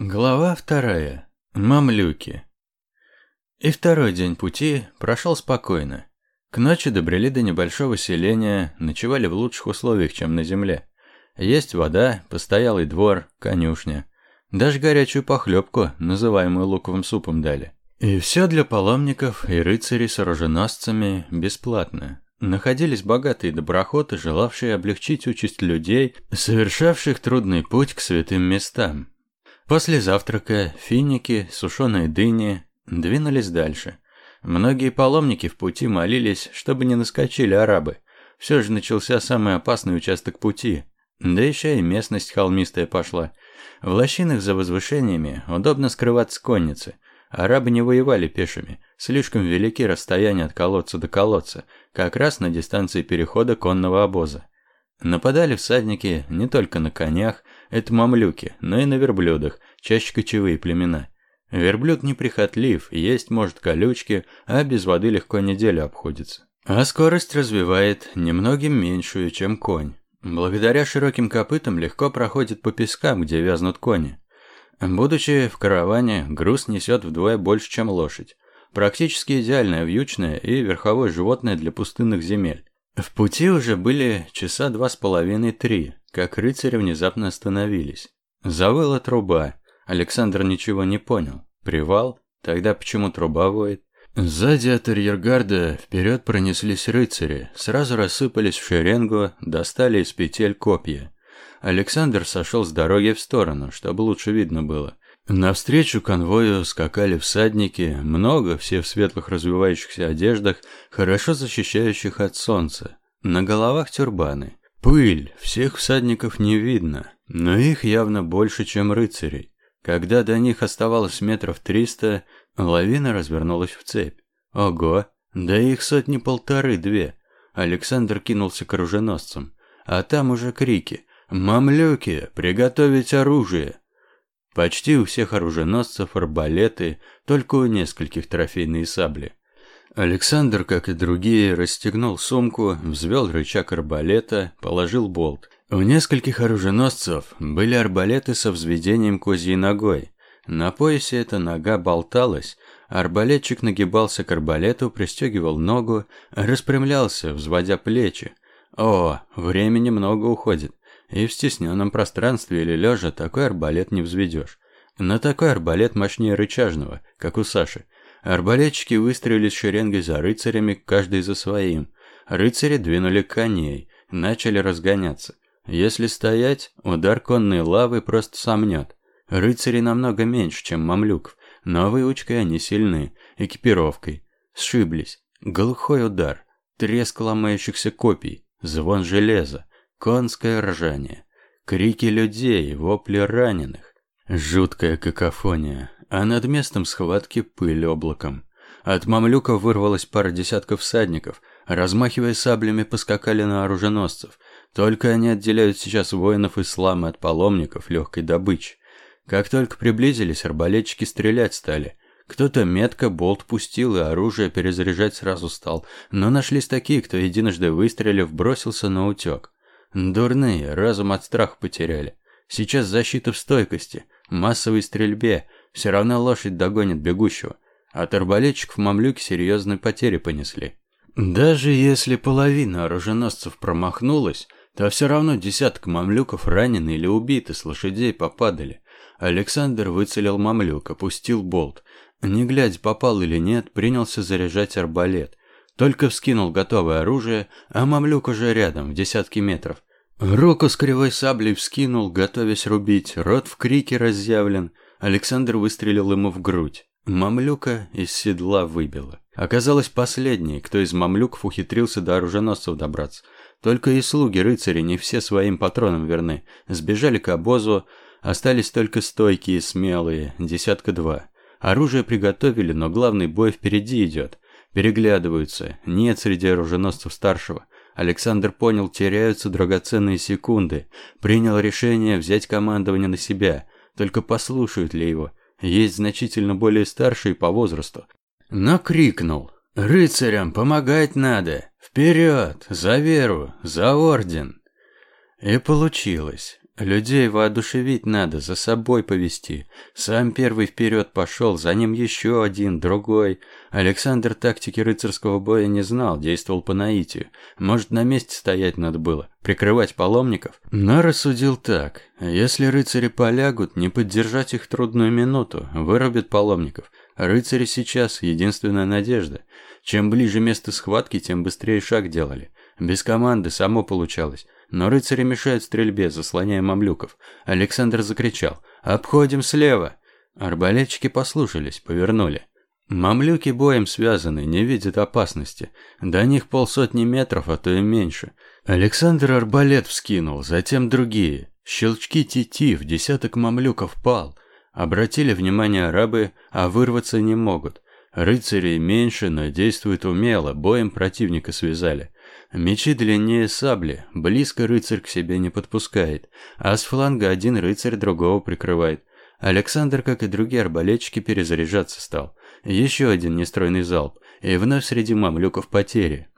Глава вторая. Мамлюки. И второй день пути прошел спокойно. К ночи добрели до небольшого селения, ночевали в лучших условиях, чем на земле. Есть вода, постоялый двор, конюшня. Даже горячую похлебку, называемую луковым супом, дали. И все для паломников и рыцарей с оруженосцами бесплатно. Находились богатые доброходы, желавшие облегчить участь людей, совершавших трудный путь к святым местам. После завтрака финики, сушеные дыни двинулись дальше. Многие паломники в пути молились, чтобы не наскочили арабы. Все же начался самый опасный участок пути. Да еще и местность холмистая пошла. В лощинах за возвышениями удобно скрываться конницы. Арабы не воевали пешими. Слишком велики расстояния от колодца до колодца, как раз на дистанции перехода конного обоза. Нападали всадники не только на конях, это мамлюки, но и на верблюдах, чаще кочевые племена. Верблюд неприхотлив, есть может колючки, а без воды легко неделю обходится. А скорость развивает немногим меньшую, чем конь. Благодаря широким копытам легко проходит по пескам, где вязнут кони. Будучи в караване, груз несет вдвое больше, чем лошадь. Практически идеальное вьючное и верховое животное для пустынных земель. В пути уже были часа два с половиной-три, как рыцари внезапно остановились. Завыла труба. Александр ничего не понял. Привал? Тогда почему труба воет? Сзади от арьергарда вперед пронеслись рыцари, сразу рассыпались в шеренгу, достали из петель копья. Александр сошел с дороги в сторону, чтобы лучше видно было. Навстречу конвою скакали всадники, много, все в светлых развивающихся одеждах, хорошо защищающих от солнца. На головах тюрбаны. Пыль, всех всадников не видно, но их явно больше, чем рыцарей. Когда до них оставалось метров триста, лавина развернулась в цепь. Ого, да их сотни-полторы-две. Александр кинулся к оруженосцам. А там уже крики «Мамлюки, приготовить оружие!» Почти у всех оруженосцев арбалеты, только у нескольких трофейные сабли. Александр, как и другие, расстегнул сумку, взвел рычаг арбалета, положил болт. У нескольких оруженосцев были арбалеты со взведением козьей ногой. На поясе эта нога болталась, арбалетчик нагибался к арбалету, пристегивал ногу, распрямлялся, взводя плечи. О, времени много уходит. И в стесненном пространстве или лежа такой арбалет не взведешь. На такой арбалет мощнее рычажного, как у Саши. Арбалетчики выстроились шеренгой за рыцарями, каждый за своим. Рыцари двинули коней, начали разгоняться. Если стоять, удар конной лавы просто сомнет. Рыцари намного меньше, чем мамлюков, но выучкой они сильны, экипировкой. Сшиблись. Глухой удар, треск ломающихся копий, звон железа. Конское ржание, крики людей, вопли раненых. Жуткая какофония, а над местом схватки пыль облаком. От мамлюков вырвалась пара десятков всадников, размахивая саблями, поскакали на оруженосцев. Только они отделяют сейчас воинов ислама от паломников легкой добычи. Как только приблизились, арбалетчики стрелять стали. Кто-то метко болт пустил и оружие перезаряжать сразу стал, но нашлись такие, кто единожды выстрелив бросился на утек. Дурные, разум от страха потеряли. Сейчас защита в стойкости, массовой стрельбе, все равно лошадь догонит бегущего. От арбалетчиков мамлюки серьезные потери понесли. Даже если половина оруженосцев промахнулась, то все равно десяток мамлюков ранены или убиты, с лошадей попадали. Александр выцелил мамлюка, пустил болт. Не глядя, попал или нет, принялся заряжать арбалет. Только вскинул готовое оружие, а мамлюк уже рядом, в десятки метров. Руку с кривой саблей вскинул, готовясь рубить, рот в крике разъявлен. Александр выстрелил ему в грудь. Мамлюка из седла выбило. Оказалось, последний, кто из мамлюков ухитрился до оруженосцев добраться. Только и слуги рыцари не все своим патронам верны. Сбежали к обозу, остались только стойкие, смелые, десятка два. Оружие приготовили, но главный бой впереди идет. Переглядываются, нет среди оруженосцев старшего. Александр понял, теряются драгоценные секунды. Принял решение взять командование на себя. Только послушают ли его? Есть значительно более старшие по возрасту. Но крикнул. «Рыцарям помогать надо! Вперед! За веру! За орден!» И получилось. Людей воодушевить надо, за собой повести. Сам первый вперед пошел, за ним еще один, другой. Александр тактики рыцарского боя не знал, действовал по наитию. Может, на месте стоять надо было, прикрывать паломников? Но рассудил так. Если рыцари полягут, не поддержать их трудную минуту, вырубят паломников. Рыцари сейчас – единственная надежда. Чем ближе место схватки, тем быстрее шаг делали. Без команды само получалось. Но рыцари мешают стрельбе, заслоняя мамлюков. Александр закричал «Обходим слева!». Арбалетчики послушались, повернули. Мамлюки боем связаны, не видят опасности. До них полсотни метров, а то и меньше. Александр арбалет вскинул, затем другие. Щелчки тетив, десяток мамлюков пал. Обратили внимание арабы, а вырваться не могут. Рыцарей меньше, но действуют умело, боем противника связали. Мечи длиннее сабли, близко рыцарь к себе не подпускает, а с фланга один рыцарь другого прикрывает. Александр, как и другие арбалетчики, перезаряжаться стал. Еще один нестройный залп, и вновь среди мамлюков потери.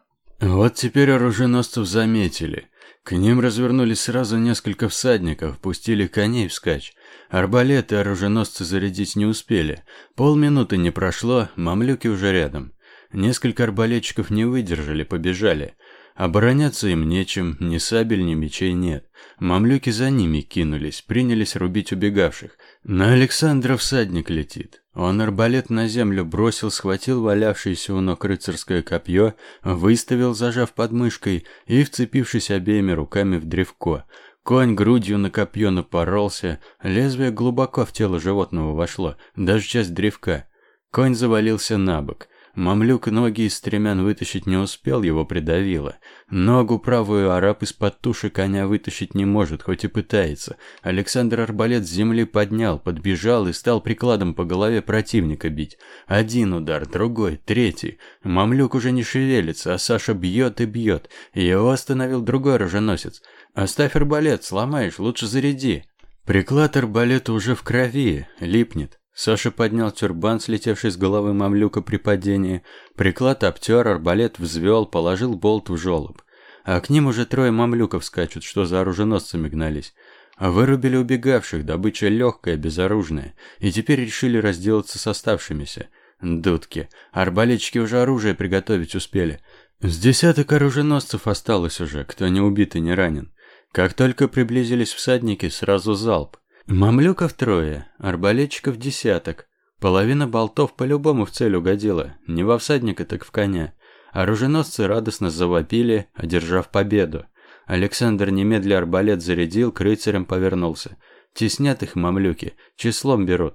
Вот теперь оруженосцев заметили. К ним развернулись сразу несколько всадников, пустили коней вскачь. Арбалеты оруженосцы зарядить не успели. Полминуты не прошло, мамлюки уже рядом. Несколько арбалетчиков не выдержали, побежали. Обороняться им нечем, ни сабель, ни мечей нет. Мамлюки за ними кинулись, принялись рубить убегавших. На Александра всадник летит. Он арбалет на землю бросил, схватил валявшееся у ног рыцарское копье, выставил, зажав подмышкой, и, вцепившись обеими руками в древко. Конь грудью на копье напоролся, лезвие глубоко в тело животного вошло, даже часть древка. Конь завалился на бок. Мамлюк ноги из стремян вытащить не успел, его придавило. Ногу правую араб из-под туши коня вытащить не может, хоть и пытается. Александр арбалет с земли поднял, подбежал и стал прикладом по голове противника бить. Один удар, другой, третий. Мамлюк уже не шевелится, а Саша бьет и бьет. Его остановил другой оруженосец. «Оставь арбалет, сломаешь, лучше заряди». Приклад арбалета уже в крови, липнет. Саша поднял тюрбан, слетевший с головы мамлюка при падении. Приклад обтер, арбалет взвел, положил болт в жолоб. А к ним уже трое мамлюков скачут, что за оруженосцами гнались. А вырубили убегавших, добыча легкая, безоружная. И теперь решили разделаться с оставшимися. Дудки. Арбалетчики уже оружие приготовить успели. С десяток оруженосцев осталось уже, кто не убит и не ранен. Как только приблизились всадники, сразу залп. Мамлюков трое, арбалетчиков десяток. Половина болтов по-любому в цель угодила, не во всадника, так в коня. Оруженосцы радостно завопили, одержав победу. Александр немедля арбалет зарядил, к рыцарям повернулся. Теснят их мамлюки, числом берут.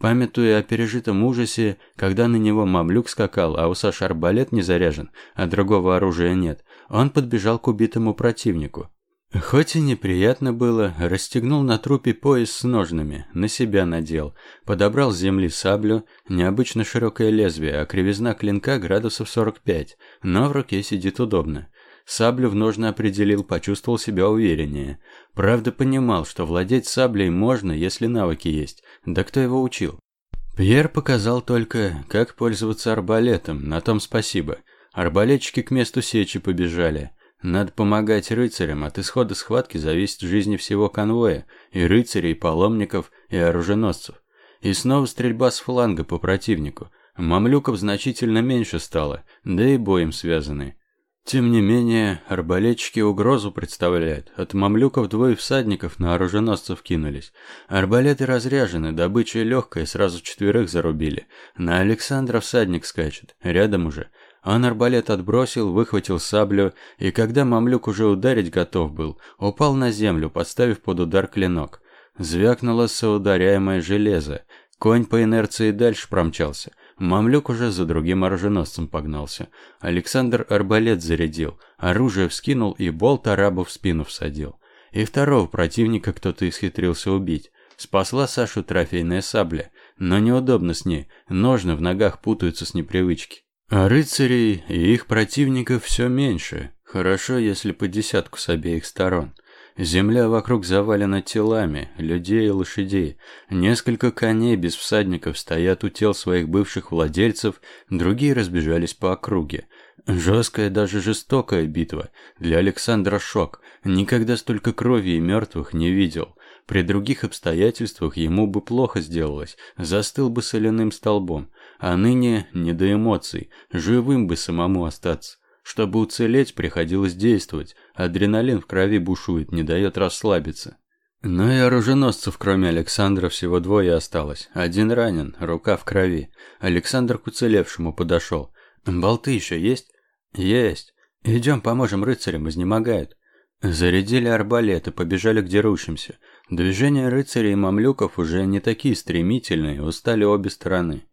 Памятуя о пережитом ужасе, когда на него мамлюк скакал, а у Саши арбалет не заряжен, а другого оружия нет, он подбежал к убитому противнику. Хоть и неприятно было, расстегнул на трупе пояс с ножными, на себя надел, подобрал с земли саблю, необычно широкое лезвие, а кривизна клинка градусов 45, но в руке сидит удобно. Саблю в ножны определил, почувствовал себя увереннее. Правда, понимал, что владеть саблей можно, если навыки есть. Да кто его учил? Пьер показал только, как пользоваться арбалетом, на том спасибо. Арбалетчики к месту сечи побежали. Надо помогать рыцарям, от исхода схватки зависит жизнь всего конвоя, и рыцарей, и паломников, и оруженосцев. И снова стрельба с фланга по противнику. Мамлюков значительно меньше стало, да и боем связаны. Тем не менее, арбалетчики угрозу представляют. От мамлюков двое всадников на оруженосцев кинулись. Арбалеты разряжены, добыча легкая, сразу четверых зарубили. На Александра всадник скачет, рядом уже. Он арбалет отбросил, выхватил саблю, и когда мамлюк уже ударить готов был, упал на землю, подставив под удар клинок. Звякнуло соударяемое железо. Конь по инерции дальше промчался. Мамлюк уже за другим оруженосцем погнался. Александр арбалет зарядил, оружие вскинул и болт арабу в спину всадил. И второго противника кто-то исхитрился убить. Спасла Сашу трофейная сабля, но неудобно с ней, ножны в ногах путаются с непривычки. А рыцарей и их противников все меньше. Хорошо, если по десятку с обеих сторон. Земля вокруг завалена телами, людей и лошадей. Несколько коней без всадников стоят у тел своих бывших владельцев, другие разбежались по округе. Жесткая, даже жестокая битва. Для Александра шок. Никогда столько крови и мертвых не видел. При других обстоятельствах ему бы плохо сделалось, застыл бы соляным столбом. А ныне не до эмоций, живым бы самому остаться. Чтобы уцелеть, приходилось действовать. Адреналин в крови бушует, не дает расслабиться. Но и оруженосцев, кроме Александра, всего двое осталось. Один ранен, рука в крови. Александр к уцелевшему подошел. «Болты еще есть?» «Есть. Идем поможем рыцарям, изнемогают». Зарядили арбалеты, побежали к дерущимся. Движения рыцарей и мамлюков уже не такие стремительные, устали обе стороны.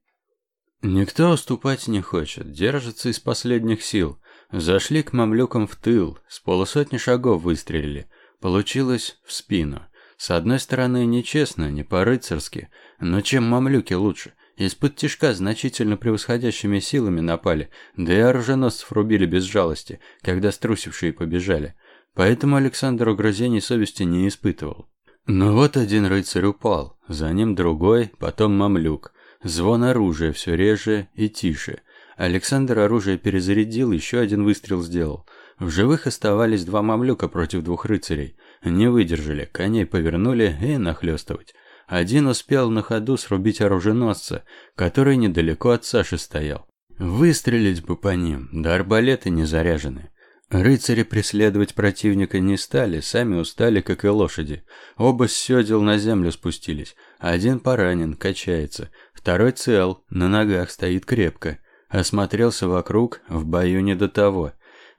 Никто уступать не хочет, держится из последних сил. Зашли к мамлюкам в тыл, с полусотни шагов выстрелили. Получилось в спину. С одной стороны, нечестно, не по-рыцарски, но чем мамлюки лучше? Из-под тишка значительно превосходящими силами напали, да и оруженосцев рубили без жалости, когда струсившие побежали. Поэтому Александр угрызений совести не испытывал. Но вот один рыцарь упал, за ним другой, потом мамлюк. Звон оружия все реже и тише. Александр оружие перезарядил, еще один выстрел сделал. В живых оставались два мамлюка против двух рыцарей. Не выдержали, коней повернули и нахлестывать. Один успел на ходу срубить оруженосца, который недалеко от Саши стоял. Выстрелить бы по ним, да арбалеты не заряжены. Рыцари преследовать противника не стали, сами устали, как и лошади. Оба с седел на землю спустились. Один поранен, качается. Второй цел, на ногах стоит крепко. Осмотрелся вокруг, в бою не до того.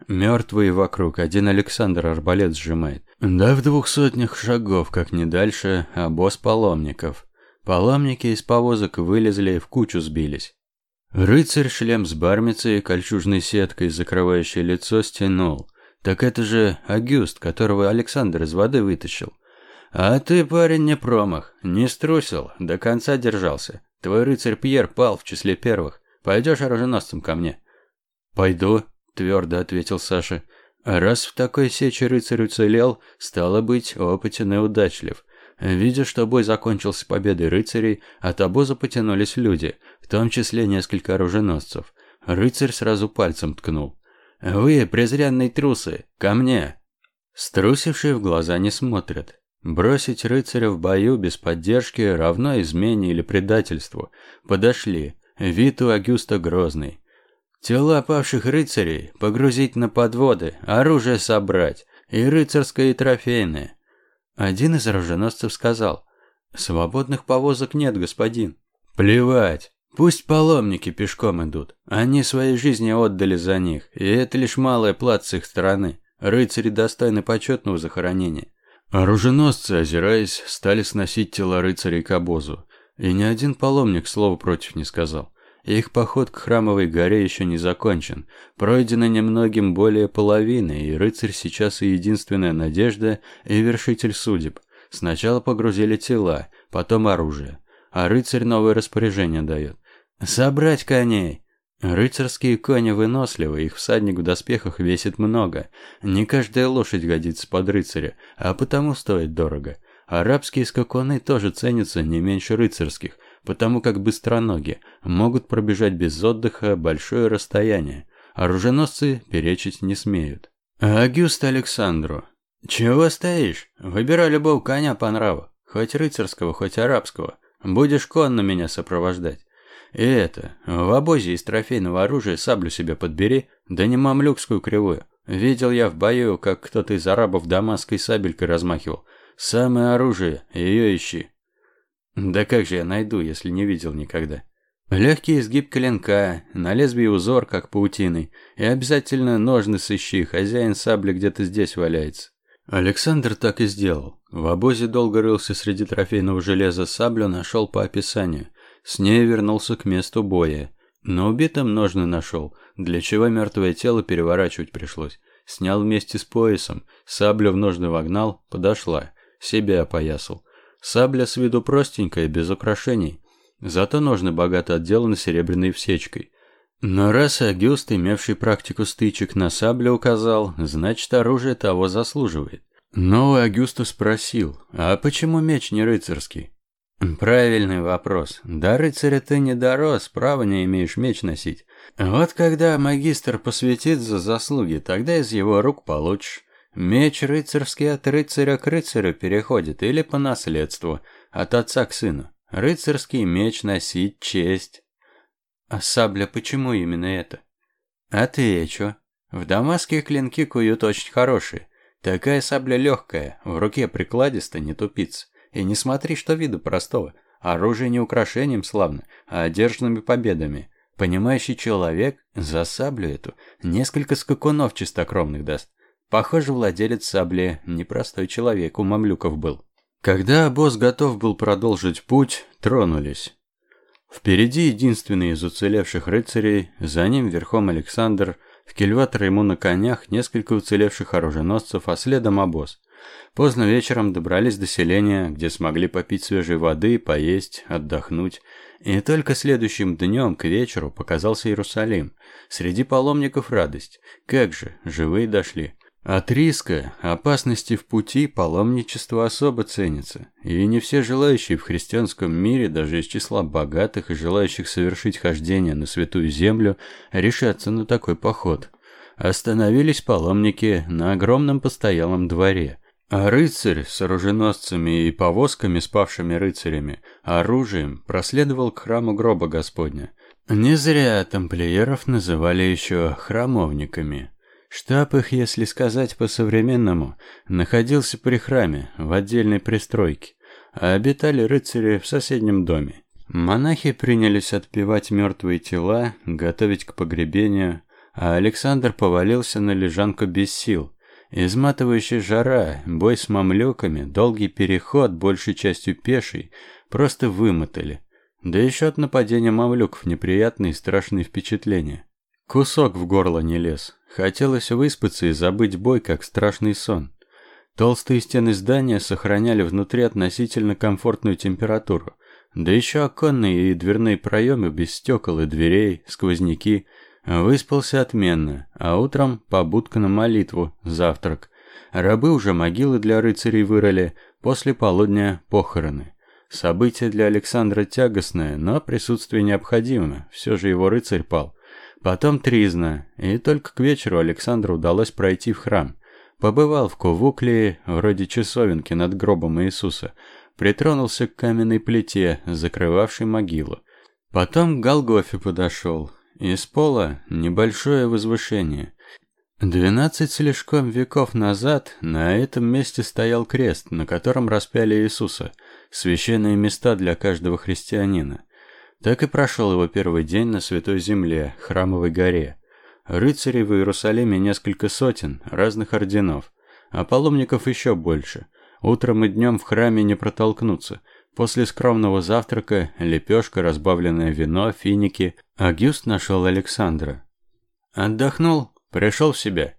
Мертвые вокруг, один Александр арбалет сжимает. Да в двух сотнях шагов, как не дальше, обоз паломников. Паломники из повозок вылезли и в кучу сбились. Рыцарь шлем с бармицей кольчужной сеткой, закрывающей лицо, стянул. Так это же Агюст, которого Александр из воды вытащил. А ты, парень, не промах, не струсил, до конца держался. Твой рыцарь Пьер пал в числе первых. Пойдешь оруженосцем ко мне? Пойду, твердо ответил Саша. Раз в такой сече рыцарь уцелел, стало быть, опытен и удачлив. Видя, что бой закончился победой рыцарей, от обоза потянулись люди, в том числе несколько оруженосцев. Рыцарь сразу пальцем ткнул. «Вы, презренные трусы, ко мне!» Струсившие в глаза не смотрят. Бросить рыцаря в бою без поддержки равно измене или предательству. Подошли. Вид у Агюста грозный. Тела павших рыцарей погрузить на подводы, оружие собрать, и рыцарское, и трофейное. Один из оруженосцев сказал, «Свободных повозок нет, господин». «Плевать, пусть паломники пешком идут. Они свои жизни отдали за них, и это лишь малая плата с их стороны. Рыцари достойны почетного захоронения». Оруженосцы, озираясь, стали сносить тела рыцарей к обозу. И ни один паломник слова против не сказал. Их поход к храмовой горе еще не закончен. Пройдено немногим более половины, и рыцарь сейчас и единственная надежда, и вершитель судеб. Сначала погрузили тела, потом оружие. А рыцарь новое распоряжение дает. «Собрать коней!» Рыцарские кони выносливы, их всадник в доспехах весит много. Не каждая лошадь годится под рыцаря, а потому стоит дорого. Арабские скакуны тоже ценятся не меньше рыцарских, потому как быстроноги могут пробежать без отдыха большое расстояние. Оруженосцы перечить не смеют. Агюст Александру. Чего стоишь? Выбирай любого коня по нраву, хоть рыцарского, хоть арабского. Будешь конно меня сопровождать. И это, в обозе из трофейного оружия саблю себе подбери, да не мамлюкскую кривую. Видел я в бою, как кто-то из арабов дамасской сабелькой размахивал. Самое оружие, ее ищи. Да как же я найду, если не видел никогда? Легкий изгиб клинка, на лезвии узор, как паутиной, и обязательно ножны сыщи, хозяин сабли где-то здесь валяется. Александр так и сделал. В обозе долго рылся среди трофейного железа, саблю нашел по описанию. С ней вернулся к месту боя. Но убитым ножны нашел, для чего мертвое тело переворачивать пришлось. Снял вместе с поясом, саблю в ножны вогнал, подошла, себе опоясал. Сабля с виду простенькая, без украшений. Зато ножны богато отделаны серебряной всечкой. Но раз Агюст, имевший практику стычек на сабле, указал, значит оружие того заслуживает. Но Агюсту спросил, а почему меч не рыцарский? Правильный вопрос. До рыцаря ты не дорос, права не имеешь меч носить. Вот когда магистр посвятит за заслуги, тогда из его рук получишь. Меч рыцарский от рыцаря к рыцарю переходит или по наследству, от отца к сыну. Рыцарский меч носить честь. А сабля почему именно это? Отвечу. В Дамаске клинки куют очень хорошие. Такая сабля легкая, в руке прикладисто не тупится. И не смотри, что виду простого. Оружие не украшением славно, а одержанными победами. Понимающий человек за саблю эту несколько скакунов чистокровных даст. Похоже, владелец сабли непростой человек, у мамлюков был. Когда босс готов был продолжить путь, тронулись. Впереди единственный из уцелевших рыцарей, за ним верхом Александр, в кильватор ему на конях несколько уцелевших оруженосцев, а следом обоз. Поздно вечером добрались до селения, где смогли попить свежей воды, поесть, отдохнуть. И только следующим днем к вечеру показался Иерусалим. Среди паломников радость. Как же, живые дошли. От риска, опасности в пути паломничество особо ценится, и не все желающие в христианском мире, даже из числа богатых и желающих совершить хождение на святую землю, решатся на такой поход. Остановились паломники на огромном постоялом дворе, а рыцарь с оруженосцами и повозками спавшими рыцарями, оружием проследовал к храму гроба Господня. Не зря тамплиеров называли еще храмовниками. Штаб их, если сказать по-современному, находился при храме, в отдельной пристройке, а обитали рыцари в соседнем доме. Монахи принялись отпевать мертвые тела, готовить к погребению, а Александр повалился на лежанку без сил. Изматывающая жара, бой с мамлюками, долгий переход, большей частью пеший, просто вымотали. Да еще от нападения мамлюков неприятные и страшные впечатления. Кусок в горло не лез. Хотелось выспаться и забыть бой, как страшный сон. Толстые стены здания сохраняли внутри относительно комфортную температуру. Да еще оконные и дверные проемы без стекол и дверей, сквозняки. Выспался отменно, а утром побудка на молитву, завтрак. Рабы уже могилы для рыцарей вырыли, после полудня похороны. Событие для Александра тягостное, но присутствие необходимо, все же его рыцарь пал. Потом Тризна, и только к вечеру Александру удалось пройти в храм. Побывал в Кувуклии, вроде часовенки над гробом Иисуса, притронулся к каменной плите, закрывавшей могилу. Потом к Голгофе подошел. Из пола небольшое возвышение. Двенадцать слишком веков назад на этом месте стоял крест, на котором распяли Иисуса. Священные места для каждого христианина. Так и прошел его первый день на Святой Земле, Храмовой горе. Рыцарей в Иерусалиме несколько сотен, разных орденов, а паломников еще больше. Утром и днем в храме не протолкнуться. После скромного завтрака, лепешка, разбавленное вино, финики, Агюст нашел Александра. Отдохнул, пришел в себя.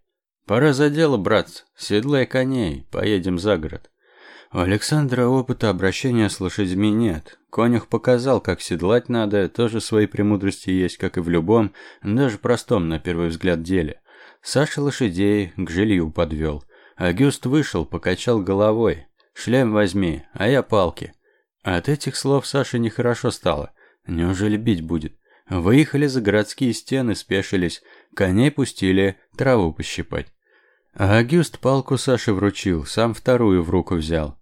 Пора за дело, брат, седлай коней, поедем за город. У Александра опыта обращения с лошадьми нет. Конюх показал, как седлать надо, тоже свои премудрости есть, как и в любом, даже простом, на первый взгляд, деле. Саша лошадей к жилью подвел. Агюст вышел, покачал головой. «Шлем возьми, а я палки». От этих слов Саше нехорошо стало. Неужели бить будет? Выехали за городские стены, спешились, коней пустили траву пощипать. А Агюст палку Саше вручил, сам вторую в руку взял.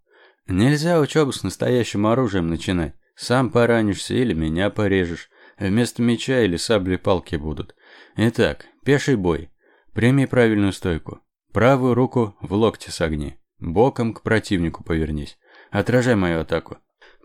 Нельзя учебу с настоящим оружием начинать. Сам поранишься или меня порежешь. Вместо меча или сабли-палки будут. Итак, пеший бой. Прими правильную стойку. Правую руку в локте согни. Боком к противнику повернись. Отражай мою атаку.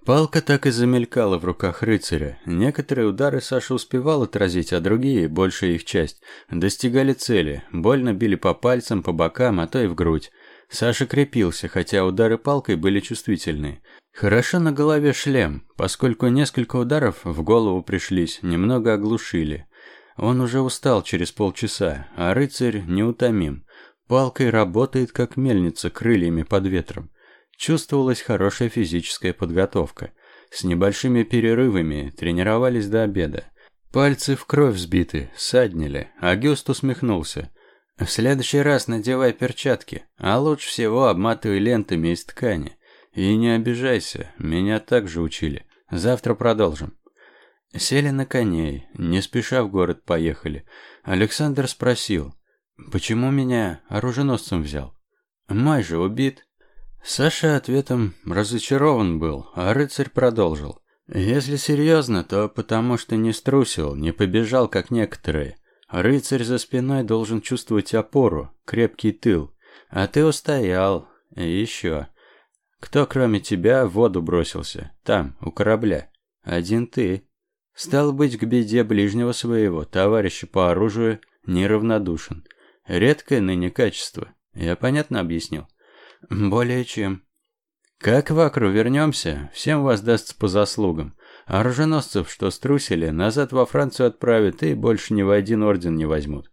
Палка так и замелькала в руках рыцаря. Некоторые удары Саша успевал отразить, а другие, большая их часть, достигали цели. Больно били по пальцам, по бокам, а то и в грудь. Саша крепился, хотя удары палкой были чувствительные. Хорошо на голове шлем, поскольку несколько ударов в голову пришлись, немного оглушили. Он уже устал через полчаса, а рыцарь неутомим. Палкой работает, как мельница, крыльями под ветром. Чувствовалась хорошая физическая подготовка. С небольшими перерывами тренировались до обеда. Пальцы в кровь сбиты, саднили. Агюст усмехнулся. В следующий раз надевай перчатки, а лучше всего обматывай лентами из ткани. И не обижайся, меня так же учили. Завтра продолжим. Сели на коней, не спеша в город поехали. Александр спросил, почему меня оруженосцем взял? Май же убит. Саша ответом разочарован был, а рыцарь продолжил. Если серьезно, то потому что не струсил, не побежал, как некоторые. Рыцарь за спиной должен чувствовать опору, крепкий тыл. А ты устоял. И еще. Кто кроме тебя в воду бросился? Там, у корабля. Один ты. Стал быть, к беде ближнего своего, товарища по оружию, неравнодушен. Редкое ныне качество. Я понятно объяснил? Более чем. Как в Акру вернемся, всем воздастся по заслугам. Оруженосцев, что струсили, назад во Францию отправят и больше ни в один орден не возьмут.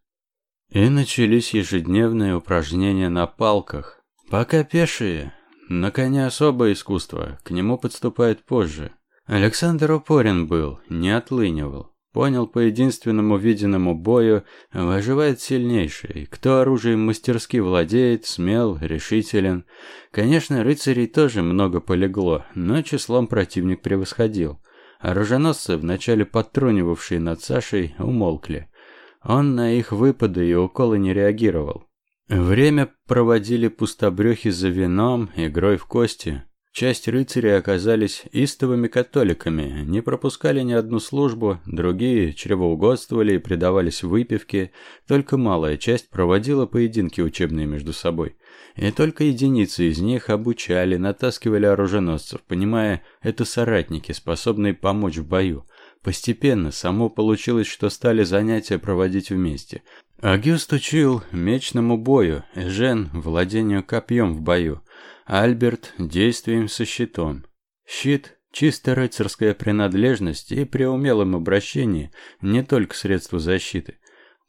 И начались ежедневные упражнения на палках. Пока пешие, на коне особое искусство, к нему подступает позже. Александр упорен был, не отлынивал. Понял по единственному виденному бою, выживает сильнейший. Кто оружием мастерски владеет, смел, решителен. Конечно, рыцарей тоже много полегло, но числом противник превосходил. Оруженосцы, вначале подтрунивавшие над Сашей, умолкли. Он на их выпады и уколы не реагировал. Время проводили пустобрехи за вином, игрой в кости. Часть рыцарей оказались истовыми католиками, не пропускали ни одну службу, другие чревоугодствовали и предавались выпивке, только малая часть проводила поединки учебные между собой. И только единицы из них обучали, натаскивали оруженосцев, понимая, это соратники, способные помочь в бою. Постепенно само получилось, что стали занятия проводить вместе. Агюст учил мечному бою, Жен – владению копьем в бою. Альберт – действием со щитом. Щит – чисто рыцарская принадлежность и при умелом обращении не только средство защиты.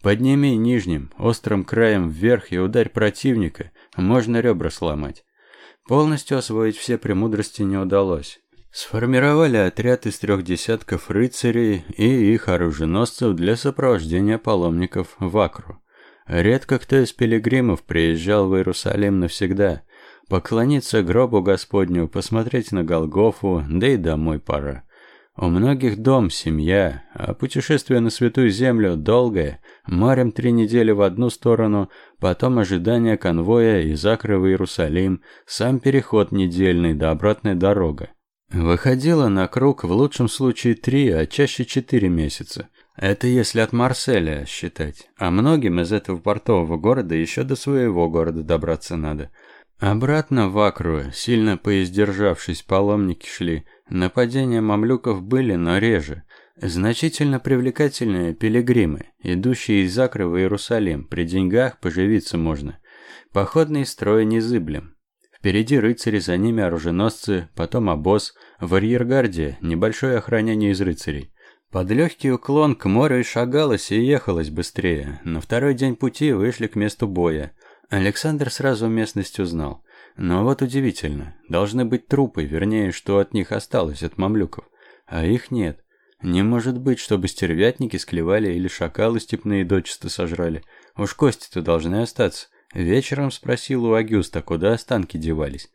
Подними нижним, острым краем вверх и ударь противника, можно ребра сломать. Полностью освоить все премудрости не удалось. Сформировали отряд из трех десятков рыцарей и их оруженосцев для сопровождения паломников в Акру. Редко кто из пилигримов приезжал в Иерусалим навсегда – Поклониться гробу Господню, посмотреть на Голгофу, да и домой пора. У многих дом, семья, а путешествие на Святую Землю долгое, морем три недели в одну сторону, потом ожидание конвоя из Акры в Иерусалим, сам переход недельный да обратная дорога. Выходило на круг в лучшем случае три, а чаще четыре месяца. Это если от Марселя считать. А многим из этого портового города еще до своего города добраться надо. Обратно в Акру, сильно поиздержавшись, паломники шли. Нападения мамлюков были, но реже. Значительно привлекательные пилигримы, идущие из Акры в Иерусалим. При деньгах поживиться можно. Походный строй незыблем. Впереди рыцари, за ними оруженосцы, потом обоз. В арьергарде небольшое охранение из рыцарей. Под легкий уклон к морю и шагалось и ехалось быстрее. На второй день пути вышли к месту боя. Александр сразу местность узнал. Но вот удивительно, должны быть трупы, вернее, что от них осталось, от мамлюков. А их нет. Не может быть, чтобы стервятники склевали или шакалы степные дочисто сожрали. Уж кости-то должны остаться. Вечером спросил у Агюста, куда останки девались.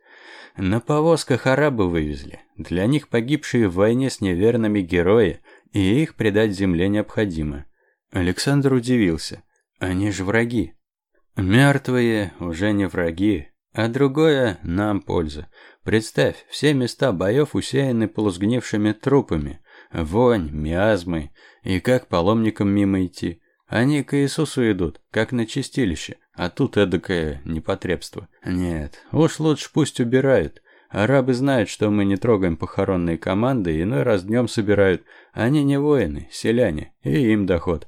На повозках арабы вывезли. Для них погибшие в войне с неверными герои, и их предать земле необходимо. Александр удивился. Они же враги. Мертвые уже не враги, а другое нам польза. Представь, все места боев усеяны полусгнившими трупами, вонь, миазмы, и как паломникам мимо идти. Они к Иисусу идут, как на чистилище, а тут эдакое непотребство. Нет, уж лучше пусть убирают. Арабы знают, что мы не трогаем похоронные команды, иной раз днем собирают. Они не воины, селяне, и им доход.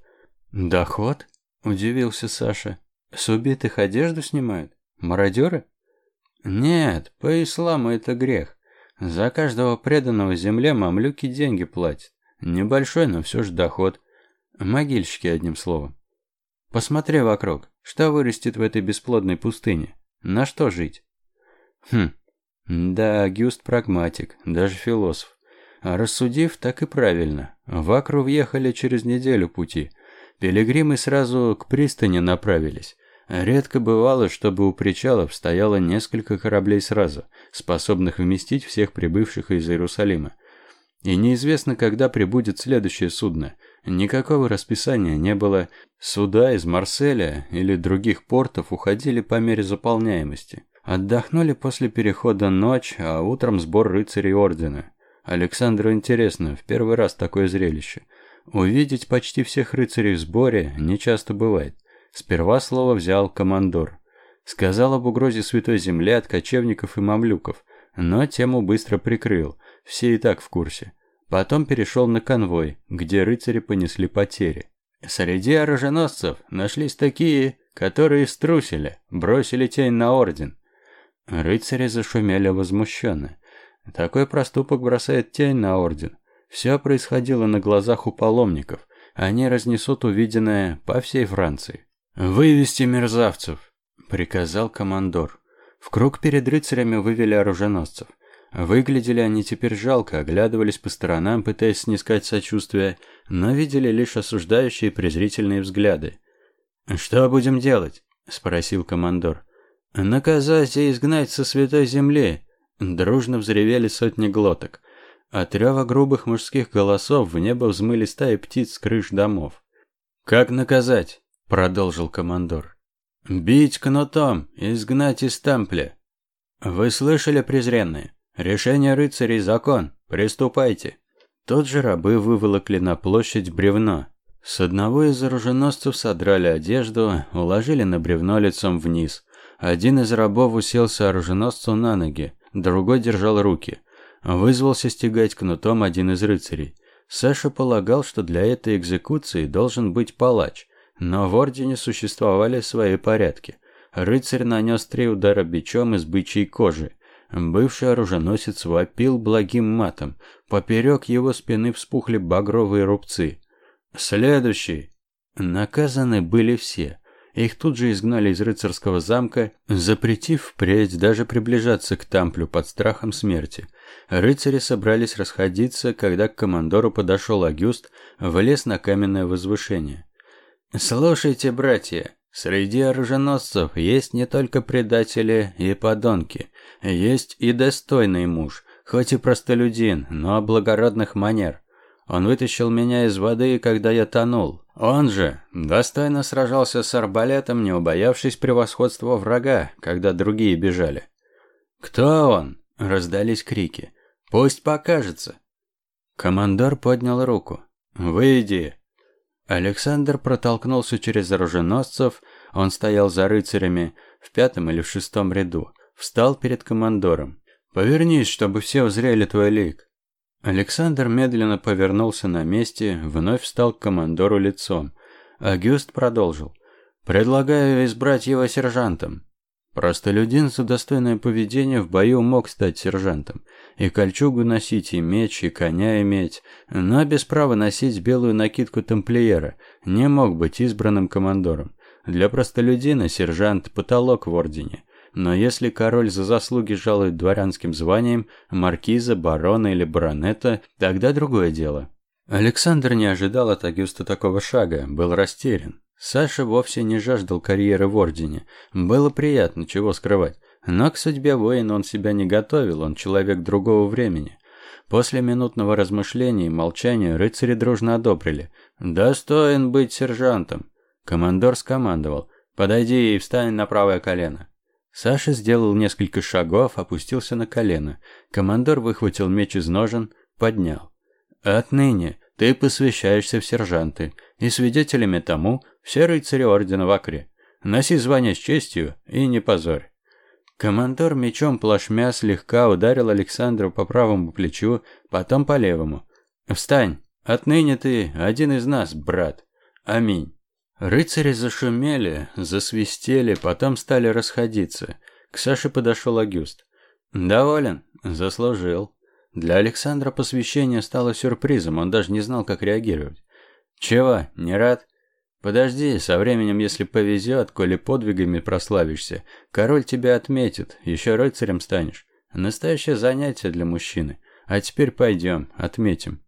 «Доход?» – удивился Саша. С убитых одежду снимают? Мародеры? Нет, по исламу это грех. За каждого преданного земле мамлюки деньги платят. Небольшой, но все же доход. Могильщики, одним словом. Посмотри вокруг, что вырастет в этой бесплодной пустыне. На что жить? Хм, да, Гюст прагматик, даже философ. Рассудив, так и правильно. В Акру въехали через неделю пути. Пилигримы сразу к пристани направились. Редко бывало, чтобы у причалов стояло несколько кораблей сразу, способных вместить всех прибывших из Иерусалима. И неизвестно, когда прибудет следующее судно. Никакого расписания не было. Суда из Марселя или других портов уходили по мере заполняемости. Отдохнули после перехода ночь, а утром сбор рыцарей ордена. Александру интересно, в первый раз такое зрелище. Увидеть почти всех рыцарей в сборе нечасто бывает. Сперва слово взял командор. Сказал об угрозе Святой Земле от кочевников и мамлюков, но тему быстро прикрыл, все и так в курсе. Потом перешел на конвой, где рыцари понесли потери. Среди оруженосцев нашлись такие, которые струсили, бросили тень на орден. Рыцари зашумели возмущенно. Такой проступок бросает тень на орден. Все происходило на глазах у паломников. Они разнесут увиденное по всей Франции. «Вывести мерзавцев!» – приказал командор. В круг перед рыцарями вывели оруженосцев. Выглядели они теперь жалко, оглядывались по сторонам, пытаясь снискать сочувствие, но видели лишь осуждающие презрительные взгляды. «Что будем делать?» – спросил командор. «Наказать и изгнать со святой земли!» Дружно взревели сотни глоток. От рева грубых мужских голосов в небо взмыли стаи птиц с крыш домов. «Как наказать?» продолжил командор. Бить кнутом, изгнать из тампля. Вы слышали, презренные? Решение рыцарей закон. Приступайте. Тот же рабы выволокли на площадь бревно. С одного из оруженосцев содрали одежду, уложили на бревно лицом вниз. Один из рабов уселся оруженосцу на ноги, другой держал руки. Вызвался стегать кнутом один из рыцарей. Саша полагал, что для этой экзекуции должен быть палач – но в Ордене существовали свои порядки. Рыцарь нанес три удара бичом из бычьей кожи. Бывший оруженосец вопил благим матом. Поперек его спины вспухли багровые рубцы. Следующий. Наказаны были все. Их тут же изгнали из рыцарского замка, запретив впредь даже приближаться к Тамплю под страхом смерти. Рыцари собрались расходиться, когда к командору подошел Агюст, влез на каменное возвышение. Слушайте, братья, среди оруженосцев есть не только предатели и подонки, есть и достойный муж, хоть и простолюдин, но благородных манер. Он вытащил меня из воды, когда я тонул. Он же достойно сражался с арбалетом, не убоявшись превосходства врага, когда другие бежали. «Кто он?» – раздались крики. «Пусть покажется». Командор поднял руку. «Выйди!» Александр протолкнулся через оруженосцев, он стоял за рыцарями в пятом или в шестом ряду, встал перед командором. «Повернись, чтобы все узрели твой лик». Александр медленно повернулся на месте, вновь встал к командору лицом. Агюст продолжил. «Предлагаю избрать его сержантом. Простолюдин за достойное поведение в бою мог стать сержантом. И кольчугу носить, и меч, и коня иметь. Но без права носить белую накидку тамплиера. Не мог быть избранным командором. Для простолюдина сержант – потолок в ордене. Но если король за заслуги жалует дворянским званием, маркиза, барона или баронета, тогда другое дело. Александр не ожидал от Агюста такого шага, был растерян. Саша вовсе не жаждал карьеры в Ордене. Было приятно, чего скрывать. Но к судьбе воина он себя не готовил, он человек другого времени. После минутного размышления и молчания рыцари дружно одобрили. «Достоин быть сержантом!» Командор скомандовал. «Подойди и встань на правое колено». Саша сделал несколько шагов, опустился на колено. Командор выхватил меч из ножен, поднял. «Отныне ты посвящаешься в сержанты, и свидетелями тому все рыцари ордена Вакри. Носи звание с честью и не позорь. Командор мечом плашмя слегка ударил Александру по правому плечу, потом по левому. «Встань! Отныне ты один из нас, брат. Аминь». Рыцари зашумели, засвистели, потом стали расходиться. К Саше подошел Агюст. «Доволен? Заслужил». Для Александра посвящение стало сюрпризом, он даже не знал, как реагировать. «Чего, не рад?» Подожди, со временем, если повезет, коли подвигами прославишься, король тебя отметит, еще рыцарем станешь. Настоящее занятие для мужчины. А теперь пойдем, отметим.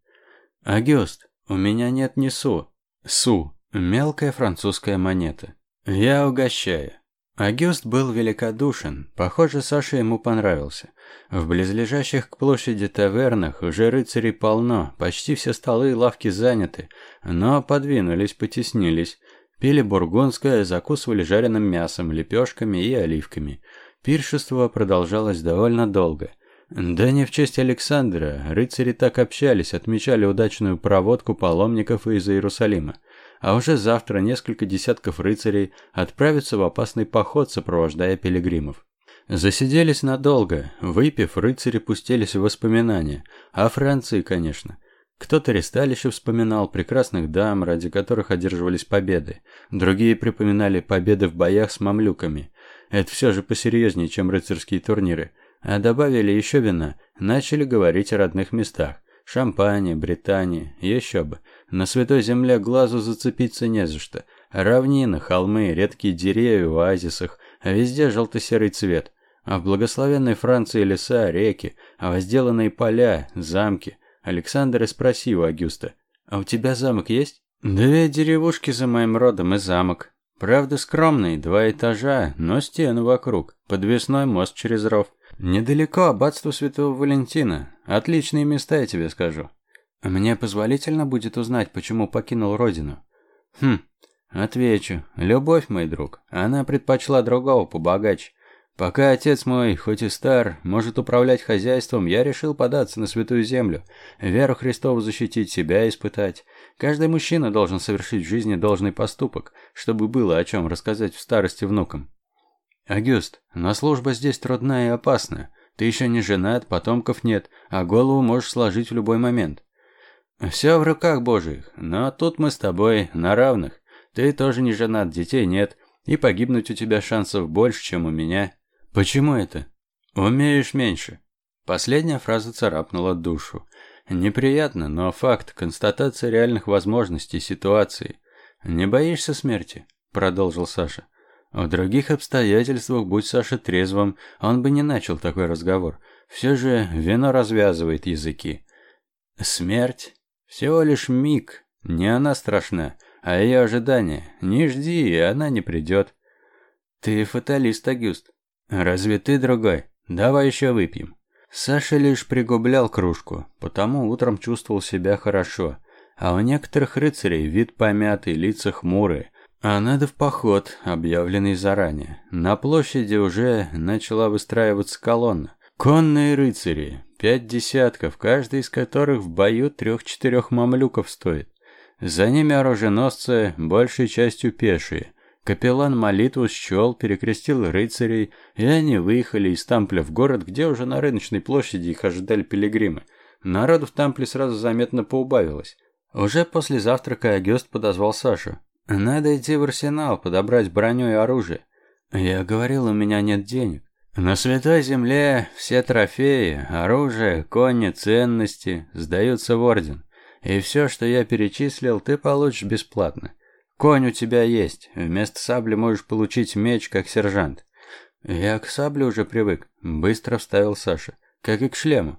Агюст, у меня нет ни су. Су – мелкая французская монета. Я угощаю. Агюст был великодушен. Похоже, Саша ему понравился. В близлежащих к площади тавернах уже рыцарей полно, почти все столы и лавки заняты, но подвинулись, потеснились. Пили бургундское, закусывали жареным мясом, лепешками и оливками. Пиршество продолжалось довольно долго. Да не в честь Александра, рыцари так общались, отмечали удачную проводку паломников из Иерусалима а уже завтра несколько десятков рыцарей отправятся в опасный поход, сопровождая пилигримов. Засиделись надолго, выпив, рыцари пустились в воспоминания. О Франции, конечно. Кто-то ресталище вспоминал прекрасных дам, ради которых одерживались победы. Другие припоминали победы в боях с мамлюками. Это все же посерьезнее, чем рыцарские турниры. А добавили еще вина, начали говорить о родных местах. Шампане, Британия, еще бы. На святой земле глазу зацепиться не за что. Равнины, холмы, редкие деревья в оазисах, а везде желто-серый цвет. А в благословенной Франции леса, реки, а возделанные поля, замки. Александр и спросил Агюста, «А у тебя замок есть?» «Две деревушки за моим родом и замок. Правда скромный, два этажа, но стены вокруг, подвесной мост через ров. Недалеко аббатство Святого Валентина. Отличные места, я тебе скажу. Мне позволительно будет узнать, почему покинул родину? Хм, отвечу. Любовь, мой друг. Она предпочла другого побогаче. Пока отец мой, хоть и стар, может управлять хозяйством, я решил податься на святую землю, веру Христову защитить, себя испытать. Каждый мужчина должен совершить в жизни должный поступок, чтобы было о чем рассказать в старости внукам. «Агюст, но служба здесь трудная и опасная. Ты еще не женат, потомков нет, а голову можешь сложить в любой момент». «Все в руках Божьих, но тут мы с тобой на равных. Ты тоже не женат, детей нет, и погибнуть у тебя шансов больше, чем у меня». «Почему это?» «Умеешь меньше». Последняя фраза царапнула душу. Неприятно, но факт, констатация реальных возможностей ситуации. «Не боишься смерти?» – продолжил Саша. В других обстоятельствах, будь Саша трезвым, он бы не начал такой разговор. Все же вино развязывает языки. Смерть? Всего лишь миг. Не она страшна, а ее ожидание. Не жди, и она не придет. Ты фаталист, Агюст. Разве ты другой? Давай еще выпьем. Саша лишь пригублял кружку, потому утром чувствовал себя хорошо. А у некоторых рыцарей вид помятый, лица хмурые – а надо в поход, объявленный заранее. На площади уже начала выстраиваться колонна. Конные рыцари, пять десятков, каждый из которых в бою трех-четырех мамлюков стоит. За ними оруженосцы, большей частью пешие. Капеллан молитву счел, перекрестил рыцарей, и они выехали из Тампля в город, где уже на рыночной площади их ожидали пилигримы. Народу в Тампле сразу заметно поубавилось. Уже после завтрака Агюст подозвал Сашу. Надо идти в арсенал, подобрать броню и оружие. Я говорил, у меня нет денег. На святой земле все трофеи, оружие, кони, ценности сдаются в орден. И все, что я перечислил, ты получишь бесплатно. Конь у тебя есть, вместо сабли можешь получить меч, как сержант. Я к сабле уже привык, быстро вставил Саша, как и к шлему.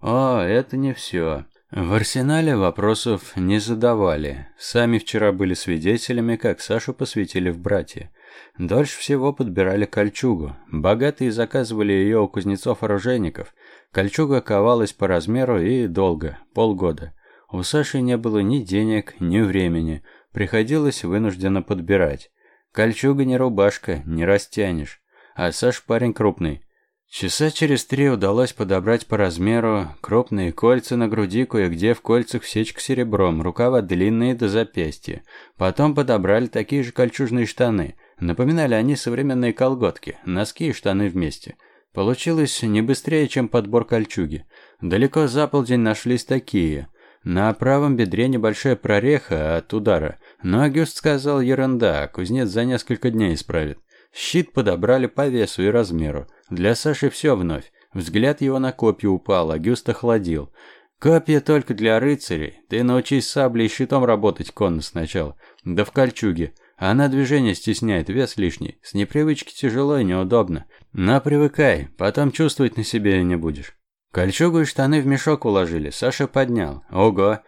О, это не все. В арсенале вопросов не задавали. Сами вчера были свидетелями, как Сашу посвятили в братья. Дольше всего подбирали кольчугу. Богатые заказывали ее у кузнецов-оружейников. Кольчуга ковалась по размеру и долго, полгода. У Саши не было ни денег, ни времени. Приходилось вынужденно подбирать. Кольчуга не рубашка, не растянешь. А Саш парень крупный. Часа через три удалось подобрать по размеру крупные кольца на груди, кое-где в кольцах сечка серебром, рукава длинные до запястья. Потом подобрали такие же кольчужные штаны. Напоминали они современные колготки, носки и штаны вместе. Получилось не быстрее, чем подбор кольчуги. Далеко за полдень нашлись такие. На правом бедре небольшая прореха от удара. Но Агюст сказал ерунда, кузнец за несколько дней исправит. Щит подобрали по весу и размеру. Для Саши все вновь. Взгляд его на копье упал, а Гюст охладил. «Копья только для рыцарей. Ты научись саблей и щитом работать конно сначала. Да в кольчуге. Она движение стесняет, вес лишний. С непривычки тяжело и неудобно. Но привыкай, потом чувствовать на себе не будешь». Кольчугу и штаны в мешок уложили. Саша поднял. Ого!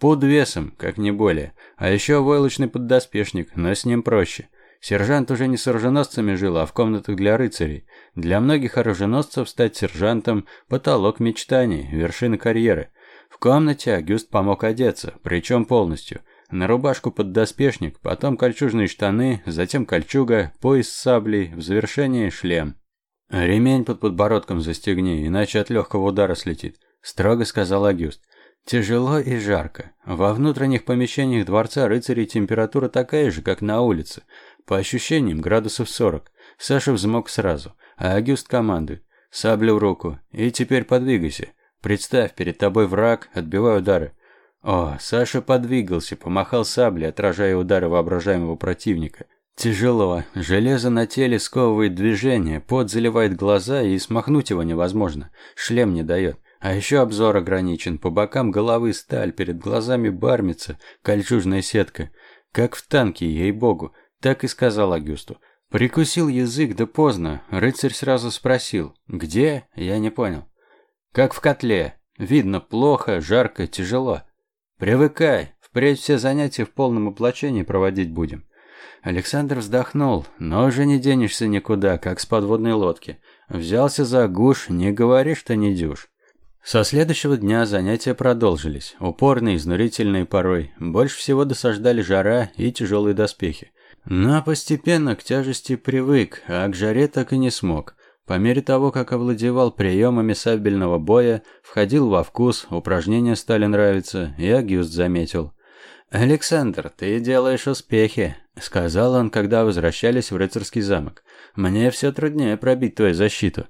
Пуд весом, как не более. А еще войлочный поддоспешник, но с ним проще. Сержант уже не с оруженосцами жил, а в комнатах для рыцарей. Для многих оруженосцев стать сержантом – потолок мечтаний, вершина карьеры. В комнате Агюст помог одеться, причем полностью. На рубашку под доспешник, потом кольчужные штаны, затем кольчуга, пояс с саблей, в завершении шлем. «Ремень под подбородком застегни, иначе от легкого удара слетит», – строго сказал Агюст. Тяжело и жарко. Во внутренних помещениях дворца рыцарей температура такая же, как на улице. По ощущениям, градусов 40. Саша взмок сразу, а Агюст командует. Саблю в руку. И теперь подвигайся. Представь, перед тобой враг, отбивай удары. О, Саша подвигался, помахал саблей, отражая удары воображаемого противника. Тяжело. Железо на теле сковывает движение, пот заливает глаза, и смахнуть его невозможно. Шлем не дает. А еще обзор ограничен, по бокам головы сталь, перед глазами бармица, кольчужная сетка. Как в танке, ей-богу. Так и сказал Агюсту. Прикусил язык, да поздно. Рыцарь сразу спросил. «Где?» Я не понял. «Как в котле. Видно плохо, жарко, тяжело. Привыкай. Впредь все занятия в полном облачении проводить будем». Александр вздохнул, но уже не денешься никуда, как с подводной лодки. Взялся за гуш, не говори, что не дюшь. Со следующего дня занятия продолжились, упорные, изнурительные порой. Больше всего досаждали жара и тяжелые доспехи. Но постепенно к тяжести привык, а к жаре так и не смог. По мере того, как овладевал приемами сабельного боя, входил во вкус, упражнения стали нравиться, и Агюст заметил. «Александр, ты делаешь успехи», — сказал он, когда возвращались в рыцарский замок. «Мне все труднее пробить твою защиту».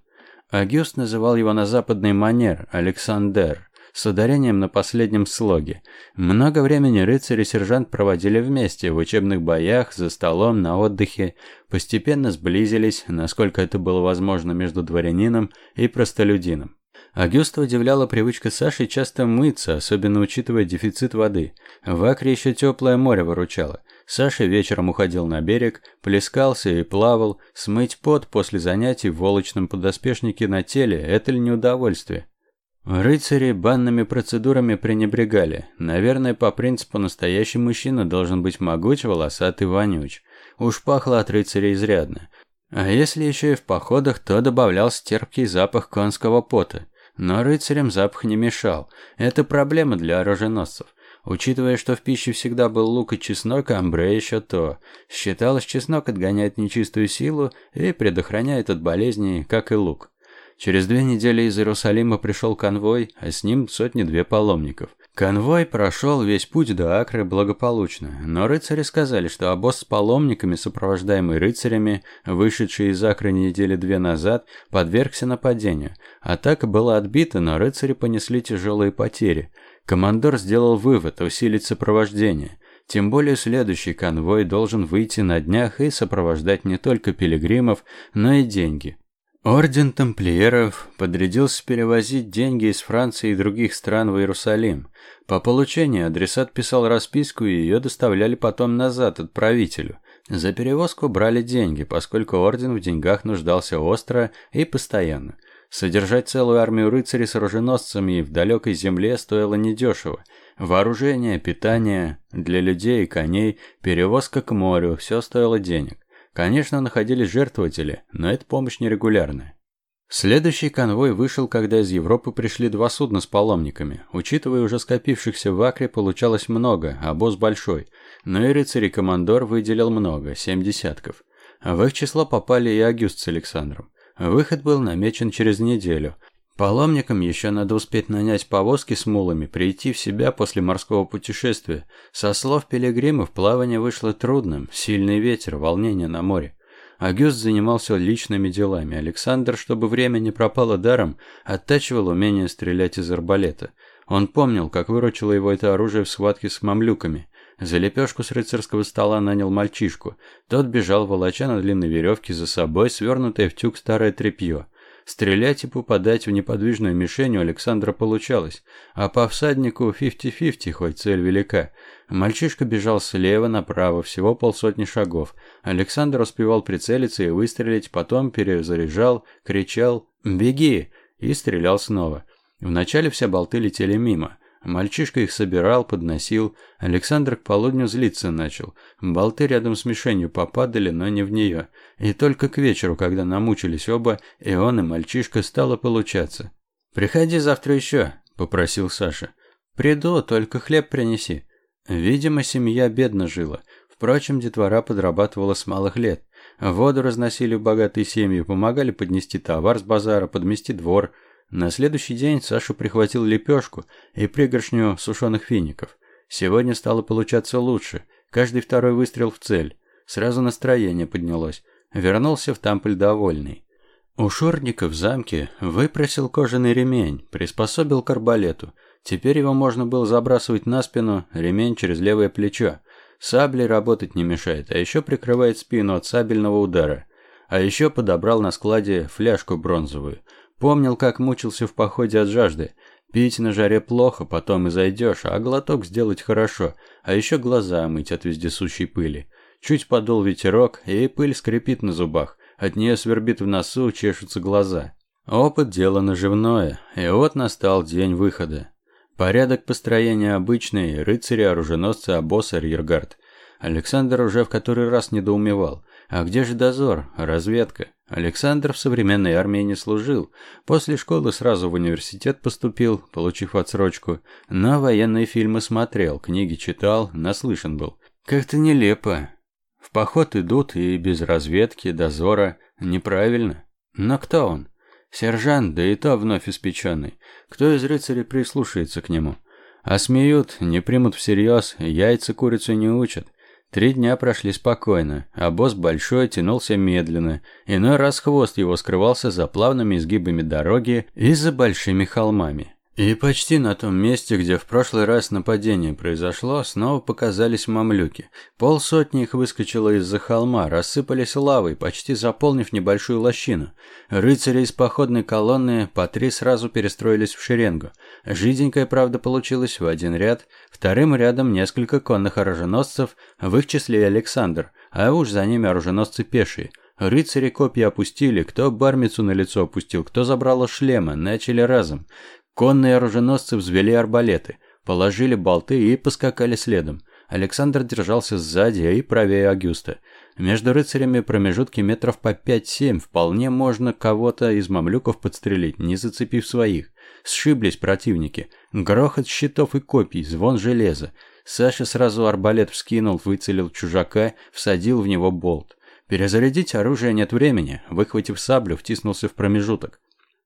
Агюст называл его на западный манер Александр, с ударением на последнем слоге. Много времени рыцарь и сержант проводили вместе в учебных боях, за столом, на отдыхе, постепенно сблизились, насколько это было возможно между дворянином и простолюдином. Агюста удивляла привычка Саши часто мыться, особенно учитывая дефицит воды. В Акре еще теплое море выручало. Саша вечером уходил на берег, плескался и плавал. Смыть пот после занятий в волочном подоспешнике на теле – это ли не удовольствие? Рыцари банными процедурами пренебрегали. Наверное, по принципу настоящий мужчина должен быть могуч, волосатый, вонюч. Уж пахло от рыцаря изрядно. А если еще и в походах, то добавлялся терпкий запах конского пота. Но рыцарям запах не мешал. Это проблема для оруженосцев. Учитывая, что в пище всегда был лук и чеснок, амбре еще то. Считалось, чеснок отгоняет нечистую силу и предохраняет от болезней, как и лук. Через две недели из Иерусалима пришел конвой, а с ним сотни-две паломников. Конвой прошел весь путь до Акры благополучно, но рыцари сказали, что обоз с паломниками, сопровождаемый рыцарями, вышедший из Акры недели две назад, подвергся нападению. Атака была отбита, но рыцари понесли тяжелые потери. Командор сделал вывод усилить сопровождение. Тем более следующий конвой должен выйти на днях и сопровождать не только пилигримов, но и деньги. Орден тамплиеров подрядился перевозить деньги из Франции и других стран в Иерусалим. По получении адресат писал расписку, и ее доставляли потом назад отправителю. За перевозку брали деньги, поскольку орден в деньгах нуждался остро и постоянно. Содержать целую армию рыцарей с оруженосцами в далекой земле стоило недешево. Вооружение, питание для людей и коней, перевозка к морю – все стоило денег. Конечно, находились жертвователи, но эта помощь нерегулярная. Следующий конвой вышел, когда из Европы пришли два судна с паломниками. Учитывая уже скопившихся в Акре, получалось много, а босс большой. Но и рыцарь-командор выделил много, семь десятков. В их число попали и Агюст с Александром. Выход был намечен через неделю, Паломникам еще надо успеть нанять повозки с мулами, прийти в себя после морского путешествия. Со слов пилигримов плавание вышло трудным, сильный ветер, волнение на море. Агюст занимался личными делами. Александр, чтобы время не пропало даром, оттачивал умение стрелять из арбалета. Он помнил, как выручило его это оружие в схватке с мамлюками. За лепешку с рыцарского стола нанял мальчишку. Тот бежал, волоча на длинной веревке за собой, свернутое в тюк старое тряпье. Стрелять и попадать в неподвижную мишень у Александра получалось, а по всаднику фифти-фифти, хоть цель велика. Мальчишка бежал слева направо, всего полсотни шагов. Александр успевал прицелиться и выстрелить, потом перезаряжал, кричал «Беги!» и стрелял снова. Вначале все болты летели мимо. Мальчишка их собирал, подносил. Александр к полудню злиться начал. Болты рядом с мишенью попадали, но не в нее. И только к вечеру, когда намучились оба, и он, и мальчишка, стало получаться. «Приходи завтра еще», – попросил Саша. «Приду, только хлеб принеси». Видимо, семья бедно жила. Впрочем, детвора подрабатывала с малых лет. Воду разносили в богатые семьи, помогали поднести товар с базара, подмести двор. На следующий день Саша прихватил лепешку и пригоршню сушеных фиников. Сегодня стало получаться лучше. Каждый второй выстрел в цель. Сразу настроение поднялось. Вернулся в Тампль довольный. У Шорника в замке выпросил кожаный ремень, приспособил к арбалету. Теперь его можно было забрасывать на спину, ремень через левое плечо. Саблей работать не мешает, а еще прикрывает спину от сабельного удара. А еще подобрал на складе фляжку бронзовую. Помнил, как мучился в походе от жажды. Пить на жаре плохо, потом и зайдешь, а глоток сделать хорошо. А еще глаза мыть от вездесущей пыли. Чуть подул ветерок, и пыль скрипит на зубах. От нее свербит в носу, чешутся глаза. Опыт – дело наживное, и вот настал день выхода. Порядок построения обычный, рыцари-оруженосцы обоз арьергард. Александр уже в который раз недоумевал. А где же дозор, разведка? Александр в современной армии не служил. После школы сразу в университет поступил, получив отсрочку. Но военные фильмы смотрел, книги читал, наслышан был. Как-то нелепо. В поход идут и без разведки, дозора. Неправильно. Но кто он? Сержант, да и то вновь испеченный. Кто из рыцарей прислушается к нему? А смеют, не примут всерьез, яйца курицу не учат. Три дня прошли спокойно, а босс большой тянулся медленно. Иной раз хвост его скрывался за плавными изгибами дороги и за большими холмами. И почти на том месте, где в прошлый раз нападение произошло, снова показались мамлюки. Полсотни их выскочило из-за холма, рассыпались лавой, почти заполнив небольшую лощину. Рыцари из походной колонны по три сразу перестроились в шеренгу. Жиденькая, правда, получилась в один ряд, вторым рядом несколько конных оруженосцев, в их числе Александр, а уж за ними оруженосцы пешие. Рыцари копья опустили, кто бармицу на лицо опустил, кто забрал шлема, начали разом. Конные оруженосцы взвели арбалеты, положили болты и поскакали следом. Александр держался сзади и правее Агюста. Между рыцарями промежутки метров по 5-7 вполне можно кого-то из мамлюков подстрелить, не зацепив своих. Сшиблись противники. Грохот щитов и копий, звон железа. Саша сразу арбалет вскинул, выцелил чужака, всадил в него болт. Перезарядить оружие нет времени. Выхватив саблю, втиснулся в промежуток.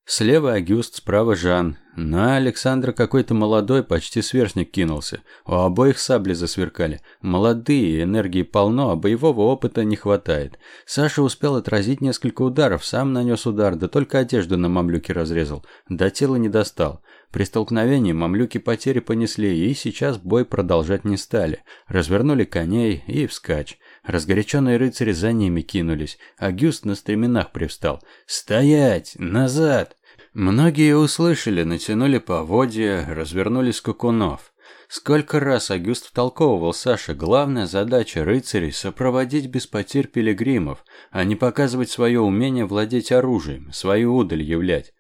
Слева Агюст, справа Жан. На Александра какой-то молодой, почти сверстник кинулся. У обоих сабли засверкали. Молодые, энергии полно, а боевого опыта не хватает. Саша успел отразить несколько ударов, сам нанес удар, да только одежду на мамлюке разрезал. До тела не достал. При столкновении мамлюки потери понесли, и сейчас бой продолжать не стали. Развернули коней и вскачь. Разгоряченные рыцари за ними кинулись, а Гюст на стременах привстал. «Стоять! Назад!» Многие услышали, натянули поводья, развернули скакунов. Сколько раз Агюст втолковывал Саше, главная задача рыцарей – сопроводить без потерь пилигримов, а не показывать свое умение владеть оружием, свою удаль являть.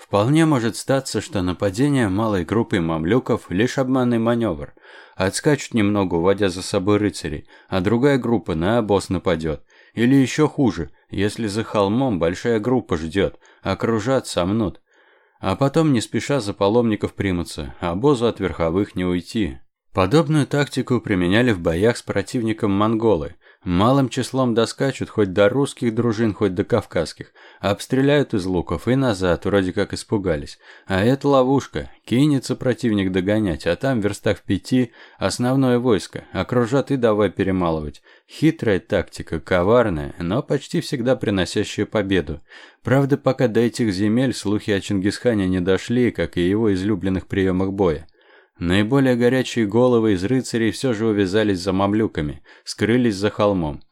Вполне может статься, что нападение малой группы мамлюков – лишь обманный маневр. Отскачут немного, уводя за собой рыцарей, а другая группа на обоз нападет. Или еще хуже, если за холмом большая группа ждет, окружат, сомнут. А потом не спеша за паломников примутся, а обозу от верховых не уйти. Подобную тактику применяли в боях с противником монголы. Малым числом доскачут хоть до русских дружин, хоть до кавказских. Обстреляют из луков и назад, вроде как испугались. А это ловушка. Кинется противник догонять, а там верстах пяти основное войско. Окружат и давай перемалывать. Хитрая тактика, коварная, но почти всегда приносящая победу. Правда, пока до этих земель слухи о Чингисхане не дошли, как и его излюбленных приемах боя. Наиболее горячие головы из рыцарей все же увязались за мамлюками, скрылись за холмом.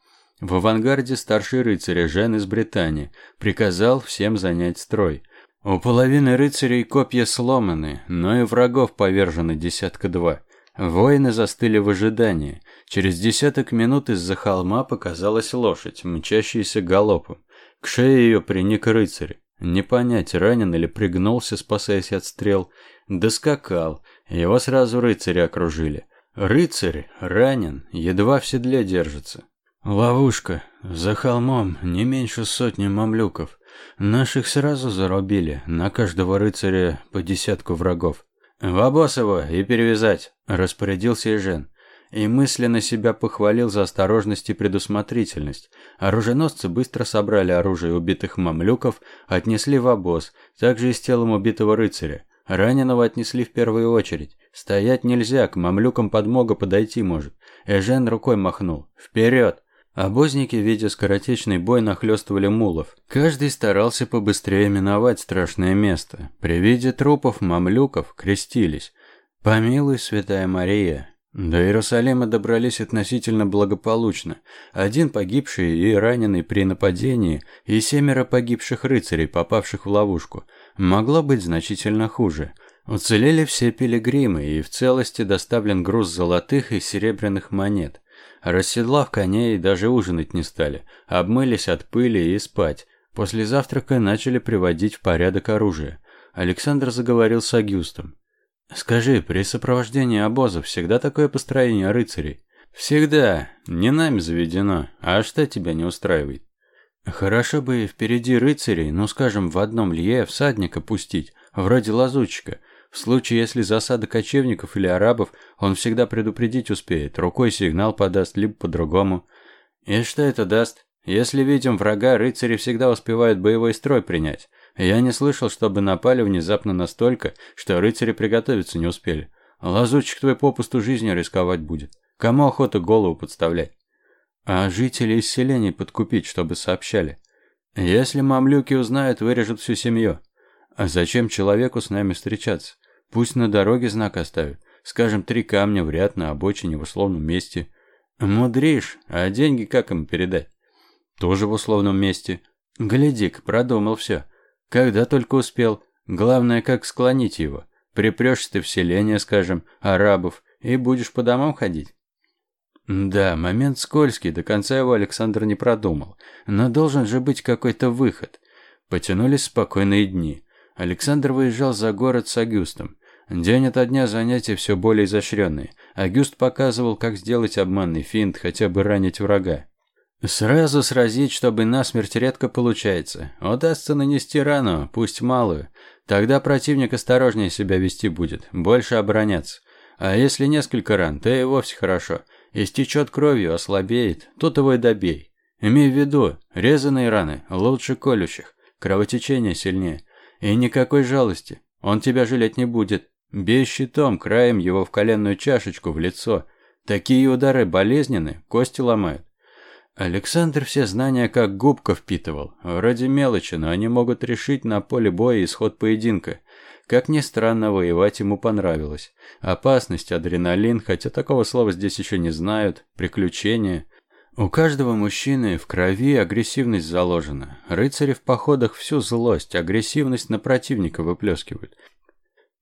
В авангарде старший рыцарь Жен из Британии приказал всем занять строй. У половины рыцарей копья сломаны, но и врагов повержены десятка-два. Воины застыли в ожидании. Через десяток минут из-за холма показалась лошадь, мчащаяся галопом. К шее ее приник рыцарь. Не понять, ранен или пригнулся, спасаясь от стрел. Доскакал, Его сразу рыцари окружили. Рыцарь ранен, едва в седле держится. Ловушка. За холмом не меньше сотни мамлюков. Наших сразу зарубили, на каждого рыцаря по десятку врагов. «В обоз его и перевязать», – распорядился Ежен. И мысленно себя похвалил за осторожность и предусмотрительность. Оруженосцы быстро собрали оружие убитых мамлюков, отнесли в обоз, также и с телом убитого рыцаря. Раненого отнесли в первую очередь. Стоять нельзя, к мамлюкам подмога подойти может. Эжен рукой махнул. «Вперед!» Обозники, видя скоротечный бой, нахлёстывали мулов. Каждый старался побыстрее миновать страшное место. При виде трупов мамлюков крестились. «Помилуй, святая Мария!» До Иерусалима добрались относительно благополучно. Один погибший и раненый при нападении, и семеро погибших рыцарей, попавших в ловушку. Могло быть значительно хуже. Уцелели все пилигримы, и в целости доставлен груз золотых и серебряных монет. Расседлав коней, даже ужинать не стали, обмылись от пыли и спать. После завтрака начали приводить в порядок оружие. Александр заговорил с Агюстом. «Скажи, при сопровождении обозов всегда такое построение рыцарей?» «Всегда. Не нами заведено. А что тебя не устраивает?» «Хорошо бы впереди рыцарей, ну, скажем, в одном лье всадника пустить, вроде лазутчика, в случае, если засада кочевников или арабов, он всегда предупредить успеет, рукой сигнал подаст, либо по-другому. И что это даст? Если видим врага, рыцари всегда успевают боевой строй принять. Я не слышал, чтобы напали внезапно настолько, что рыцари приготовиться не успели. Лазучик твой попусту жизнью рисковать будет. Кому охота голову подставлять? А жителей селений подкупить, чтобы сообщали. Если мамлюки узнают, вырежут всю семью. А зачем человеку с нами встречаться? Пусть на дороге знак оставят. Скажем, три камня в ряд на обочине в условном месте. Мудришь, а деньги как им передать? Тоже в условном месте. Гляди-ка, продумал все. Когда только успел. Главное, как склонить его. Припрешься ты в селение, скажем, арабов, и будешь по домам ходить. Да, момент скользкий, до конца его Александр не продумал. Но должен же быть какой-то выход. Потянулись спокойные дни. Александр выезжал за город с Агюстом. День ото дня занятия все более изощренные. Агюст показывал, как сделать обманный финт, хотя бы ранить врага. Сразу сразить, чтобы насмерть редко получается. Удастся нанести рану, пусть малую. Тогда противник осторожнее себя вести будет, больше обороняться. А если несколько ран, то и вовсе хорошо. Истечет кровью, ослабеет, тут его и добей. Имей в виду, резаные раны лучше колющих, кровотечение сильнее. И никакой жалости, он тебя жалеть не будет. Бей щитом, краем его в коленную чашечку в лицо. Такие удары болезненны, кости ломают. Александр все знания как губка впитывал. Вроде мелочи, но они могут решить на поле боя исход поединка. Как ни странно, воевать ему понравилось. Опасность, адреналин, хотя такого слова здесь еще не знают, приключения. У каждого мужчины в крови агрессивность заложена. Рыцари в походах всю злость, агрессивность на противника выплескивают.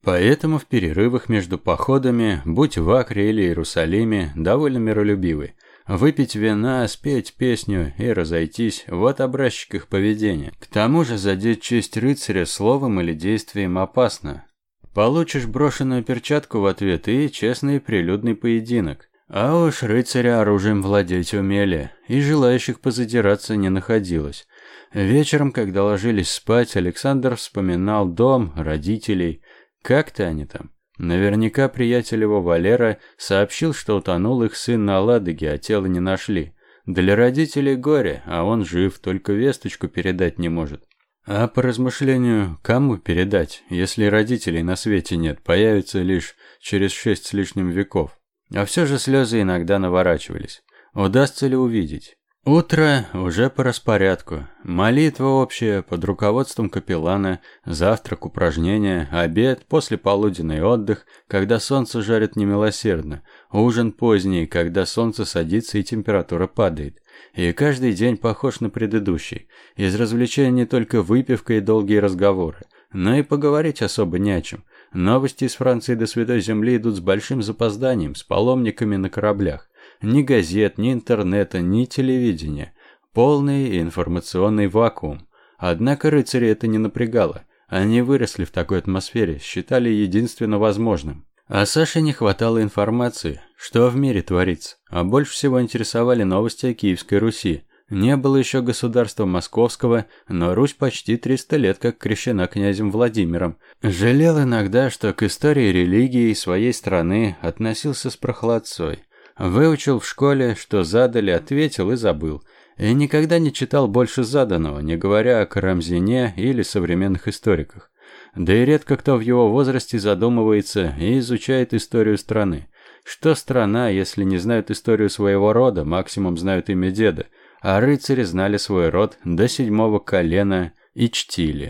Поэтому в перерывах между походами, будь в Акре или Иерусалиме, довольно миролюбивы. Выпить вина, спеть песню и разойтись – вот образчик их поведения. К тому же задеть честь рыцаря словом или действием опасно. Получишь брошенную перчатку в ответ и честный прилюдный поединок. А уж рыцаря оружием владеть умели, и желающих позадираться не находилось. Вечером, когда ложились спать, Александр вспоминал дом, родителей – как-то они там. Наверняка приятель его Валера сообщил, что утонул их сын на Ладоге, а тело не нашли. Для родителей горе, а он жив, только весточку передать не может. А по размышлению, кому передать, если родителей на свете нет, появится лишь через шесть с лишним веков? А все же слезы иногда наворачивались. Удастся ли увидеть? Утро уже по распорядку. Молитва общая под руководством капеллана, завтрак, упражнения, обед, послеполуденный отдых, когда солнце жарит немилосердно, ужин поздний, когда солнце садится и температура падает. И каждый день похож на предыдущий. Из развлечений только выпивка и долгие разговоры, но и поговорить особо не о чем. Новости из Франции до Святой Земли идут с большим запозданием, с паломниками на кораблях. Ни газет, ни интернета, ни телевидения. Полный информационный вакуум. Однако рыцари это не напрягало. Они выросли в такой атмосфере, считали единственно возможным. А Саше не хватало информации, что в мире творится, а больше всего интересовали новости о Киевской Руси. Не было еще государства Московского, но Русь почти 300 лет как крещена князем Владимиром. Жалел иногда, что к истории религии своей страны относился с прохладцой. Выучил в школе, что задали, ответил и забыл. И никогда не читал больше заданного, не говоря о Карамзине или современных историках. Да и редко кто в его возрасте задумывается и изучает историю страны. Что страна, если не знают историю своего рода, максимум знают имя деда, а рыцари знали свой род до седьмого колена и чтили.